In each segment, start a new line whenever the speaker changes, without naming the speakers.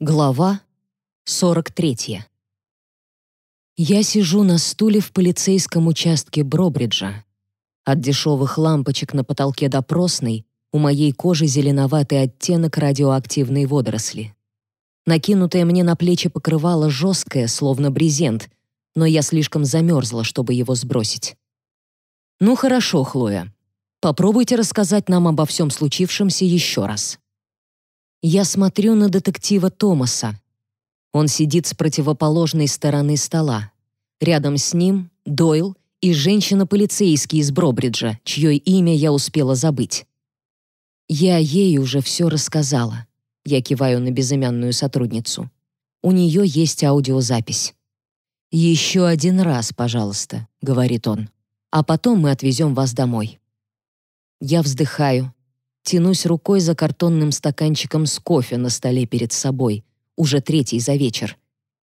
Глава 43. Я сижу на стуле в полицейском участке Бробриджа. От дешевых лампочек на потолке допросной у моей кожи зеленоватый оттенок радиоактивной водоросли. Накинутое мне на плечи покрывало жесткое, словно брезент, но я слишком замерзла, чтобы его сбросить. «Ну хорошо, Хлоя. Попробуйте рассказать нам обо всем случившемся еще раз». Я смотрю на детектива Томаса. Он сидит с противоположной стороны стола. Рядом с ним Дойл и женщина-полицейский из Бробриджа, чье имя я успела забыть. Я ей уже все рассказала. Я киваю на безымянную сотрудницу. У нее есть аудиозапись. «Еще один раз, пожалуйста», — говорит он. «А потом мы отвезем вас домой». Я вздыхаю, Тянусь рукой за картонным стаканчиком с кофе на столе перед собой, уже третий за вечер.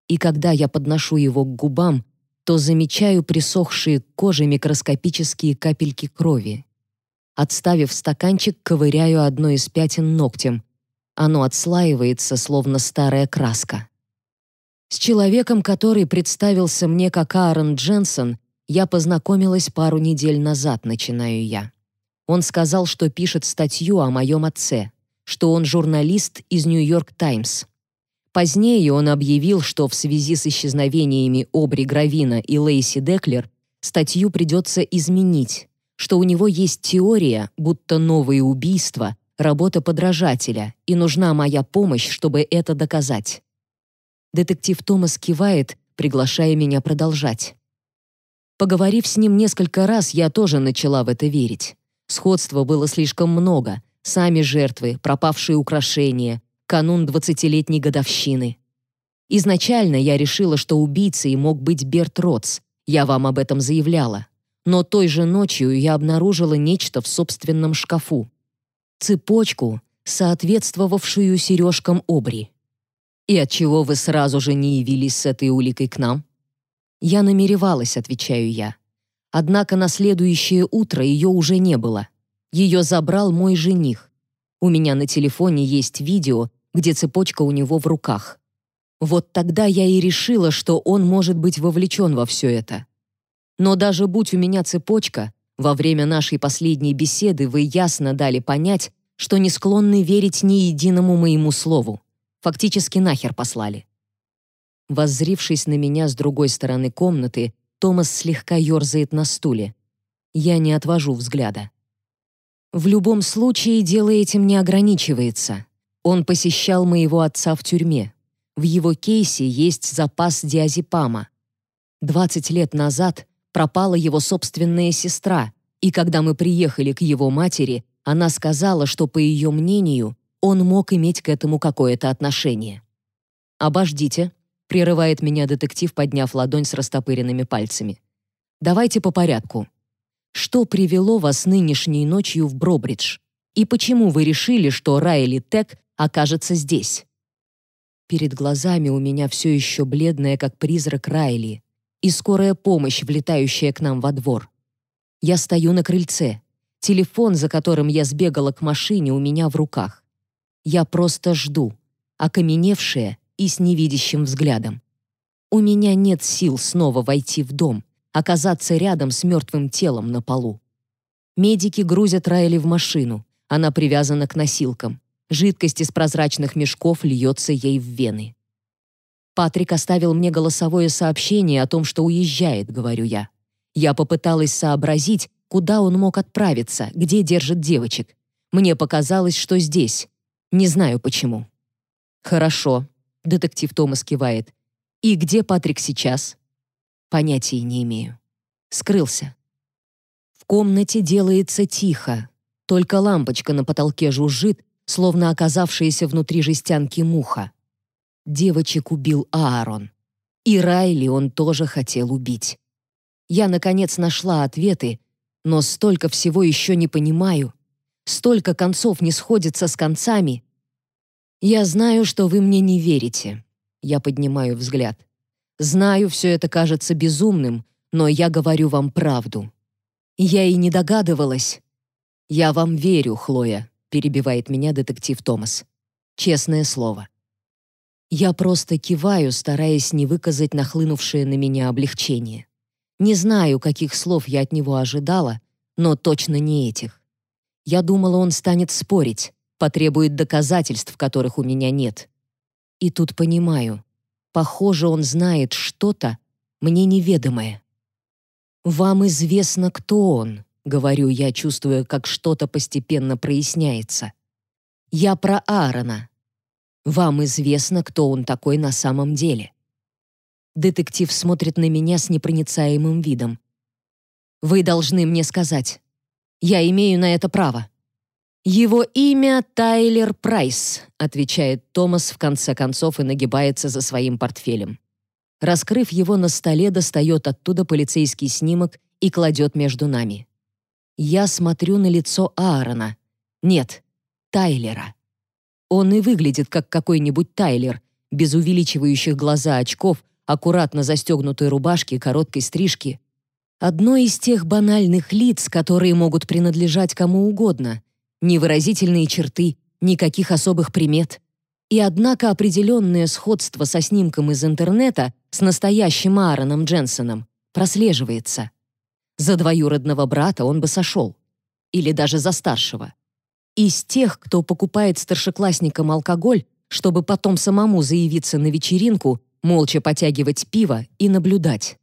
И когда я подношу его к губам, то замечаю присохшие к коже микроскопические капельки крови. Отставив стаканчик, ковыряю одно из пятен ногтем. Оно отслаивается, словно старая краска. С человеком, который представился мне как Аарон Дженсон, я познакомилась пару недель назад, начинаю я. Он сказал, что пишет статью о моем отце, что он журналист из Нью-Йорк Таймс. Позднее он объявил, что в связи с исчезновениями Обри Гравина и Лейси Деклер статью придется изменить, что у него есть теория, будто новые убийства — работа подражателя, и нужна моя помощь, чтобы это доказать. Детектив Томас кивает, приглашая меня продолжать. Поговорив с ним несколько раз, я тоже начала в это верить. Сходства было слишком много. Сами жертвы, пропавшие украшения, канун двадцатилетней годовщины. Изначально я решила, что убийцей мог быть Берт Ротс. Я вам об этом заявляла. Но той же ночью я обнаружила нечто в собственном шкафу. Цепочку, соответствовавшую сережкам Обри. «И отчего вы сразу же не явились с этой уликой к нам?» «Я намеревалась», — отвечаю я. Однако на следующее утро ее уже не было. Ее забрал мой жених. У меня на телефоне есть видео, где цепочка у него в руках. Вот тогда я и решила, что он может быть вовлечен во все это. Но даже будь у меня цепочка, во время нашей последней беседы вы ясно дали понять, что не склонны верить ни единому моему слову. Фактически нахер послали. Воззрившись на меня с другой стороны комнаты, Томас слегка ерзает на стуле. Я не отвожу взгляда. В любом случае дело этим не ограничивается. Он посещал моего отца в тюрьме. В его кейсе есть запас диазепама. 20 лет назад пропала его собственная сестра, и когда мы приехали к его матери, она сказала, что, по ее мнению, он мог иметь к этому какое-то отношение. «Обождите», прерывает меня детектив, подняв ладонь с растопыренными пальцами. Давайте по порядку. Что привело вас нынешней ночью в Бробридж? И почему вы решили, что Райли Тек окажется здесь? Перед глазами у меня все еще бледная, как призрак Райли, и скорая помощь, влетающая к нам во двор. Я стою на крыльце. Телефон, за которым я сбегала к машине, у меня в руках. Я просто жду, окаменевшая и с невидящим взглядом. У меня нет сил снова войти в дом, оказаться рядом с мертвым телом на полу. Медики грузят Райли в машину. Она привязана к носилкам. Жидкость из прозрачных мешков льется ей в вены. Патрик оставил мне голосовое сообщение о том, что уезжает, говорю я. Я попыталась сообразить, куда он мог отправиться, где держит девочек. Мне показалось, что здесь. Не знаю почему. Хорошо, Детектив Томас кивает. «И где Патрик сейчас?» «Понятия не имею». Скрылся. В комнате делается тихо. Только лампочка на потолке жужжит, словно оказавшаяся внутри жестянки муха. Девочек убил Аарон. И Райли он тоже хотел убить. Я, наконец, нашла ответы, но столько всего еще не понимаю. Столько концов не сходится с концами, «Я знаю, что вы мне не верите». Я поднимаю взгляд. «Знаю, все это кажется безумным, но я говорю вам правду. Я и не догадывалась». «Я вам верю, Хлоя», — перебивает меня детектив Томас. «Честное слово». Я просто киваю, стараясь не выказать нахлынувшее на меня облегчение. Не знаю, каких слов я от него ожидала, но точно не этих. Я думала, он станет спорить, потребует доказательств, которых у меня нет. И тут понимаю, похоже, он знает что-то мне неведомое. «Вам известно, кто он», — говорю я, чувствуя, как что-то постепенно проясняется. «Я про Аарона. Вам известно, кто он такой на самом деле». Детектив смотрит на меня с непроницаемым видом. «Вы должны мне сказать. Я имею на это право». «Его имя Тайлер Прайс», — отвечает Томас в конце концов и нагибается за своим портфелем. Раскрыв его на столе, достает оттуда полицейский снимок и кладет между нами. Я смотрю на лицо Аарона. Нет, Тайлера. Он и выглядит как какой-нибудь Тайлер, без увеличивающих глаза очков, аккуратно застегнутой рубашки, короткой стрижки. Одно из тех банальных лиц, которые могут принадлежать кому угодно. Невыразительные черты, никаких особых примет. И однако определенное сходство со снимком из интернета с настоящим Аароном Дженсоном прослеживается. За двоюродного брата он бы сошел. Или даже за старшего. Из тех, кто покупает старшеклассникам алкоголь, чтобы потом самому заявиться на вечеринку, молча потягивать пиво и наблюдать.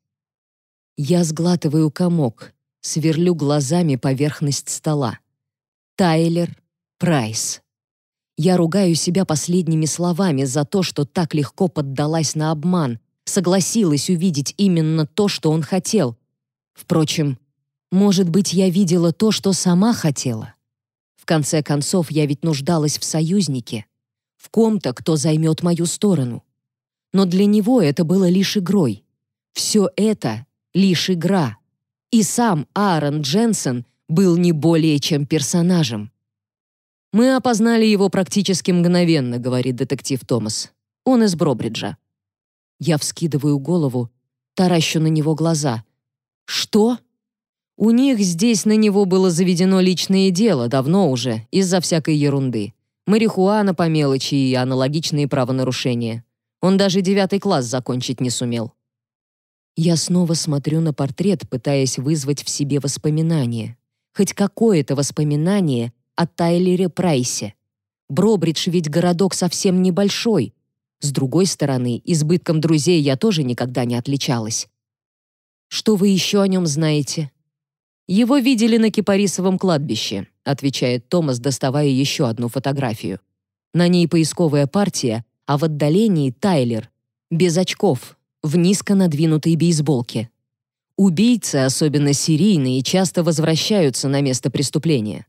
Я сглатываю комок, сверлю глазами поверхность стола. Тайлер Прайс. Я ругаю себя последними словами за то, что так легко поддалась на обман, согласилась увидеть именно то, что он хотел. Впрочем, может быть, я видела то, что сама хотела. В конце концов, я ведь нуждалась в союзнике, в ком-то, кто займет мою сторону. Но для него это было лишь игрой. Все это — лишь игра. И сам Аарон Дженсен был не более чем персонажем. «Мы опознали его практически мгновенно», — говорит детектив Томас. «Он из Бробриджа». Я вскидываю голову, таращу на него глаза. «Что?» «У них здесь на него было заведено личное дело, давно уже, из-за всякой ерунды. Марихуана по мелочи и аналогичные правонарушения. Он даже девятый класс закончить не сумел». Я снова смотрю на портрет, пытаясь вызвать в себе воспоминание. Хоть какое-то воспоминание о Тайлере Прайсе. Бробридж ведь городок совсем небольшой. С другой стороны, избытком друзей я тоже никогда не отличалась. Что вы еще о нем знаете? Его видели на Кипарисовом кладбище, отвечает Томас, доставая еще одну фотографию. На ней поисковая партия, а в отдалении Тайлер, без очков, в низко надвинутой бейсболке. Убийцы, особенно серийные, часто возвращаются на место преступления.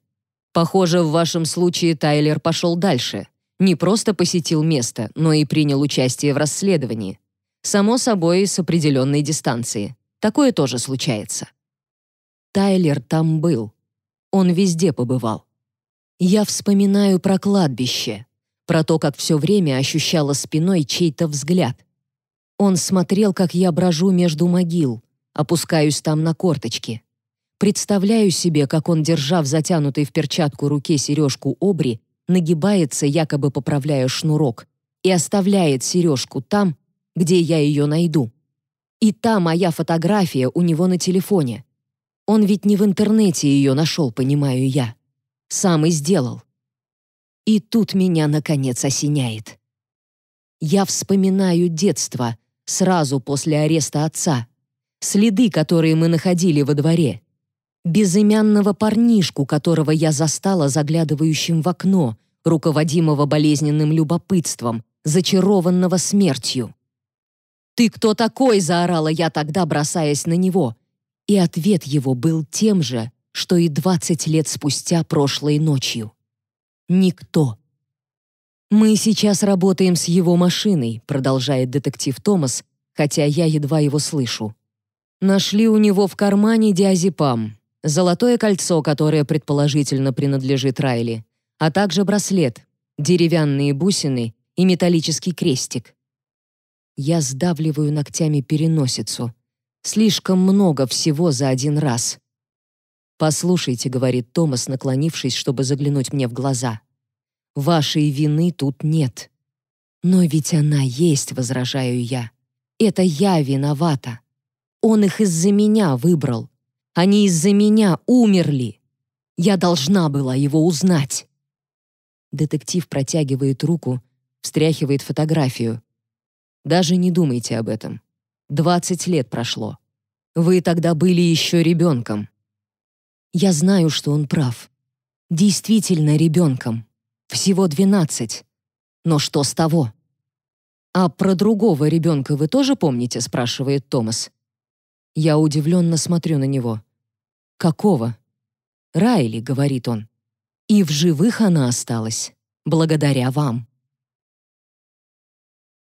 Похоже, в вашем случае Тайлер пошел дальше. Не просто посетил место, но и принял участие в расследовании. Само собой, с определенной дистанции. Такое тоже случается. Тайлер там был. Он везде побывал. Я вспоминаю про кладбище, про то, как все время ощущала спиной чей-то взгляд. Он смотрел, как я брожу между могил, опускаюсь там на корточки. Представляю себе, как он, держа в затянутой в перчатку руке сережку обри, нагибается, якобы поправляя шнурок, и оставляет сережку там, где я ее найду. И та моя фотография у него на телефоне. Он ведь не в интернете ее нашел, понимаю я. Сам и сделал. И тут меня, наконец, осеняет. Я вспоминаю детство, сразу после ареста отца. Следы, которые мы находили во дворе безымянного парнишку, которого я застала заглядывающим в окно, руководимого болезненным любопытством, зачарованного смертью. «Ты кто такой?» — заорала я тогда, бросаясь на него. И ответ его был тем же, что и двадцать лет спустя прошлой ночью. «Никто». «Мы сейчас работаем с его машиной», — продолжает детектив Томас, хотя я едва его слышу. «Нашли у него в кармане диазепам, золотое кольцо, которое предположительно принадлежит Райли, а также браслет, деревянные бусины и металлический крестик. Я сдавливаю ногтями переносицу. Слишком много всего за один раз. «Послушайте», — говорит Томас, наклонившись, чтобы заглянуть мне в глаза. «Вашей вины тут нет. Но ведь она есть, возражаю я. Это я виновата. Он их из-за меня выбрал. Они из-за меня умерли. Я должна была его узнать. Детектив протягивает руку, встряхивает фотографию. Даже не думайте об этом. Двадцать лет прошло. Вы тогда были еще ребенком. Я знаю, что он прав. Действительно ребенком. Всего двенадцать. Но что с того? «А про другого ребенка вы тоже помните?» — спрашивает Томас. Я удивленно смотрю на него. «Какого?» «Райли», — говорит он. «И в живых она осталась, благодаря вам».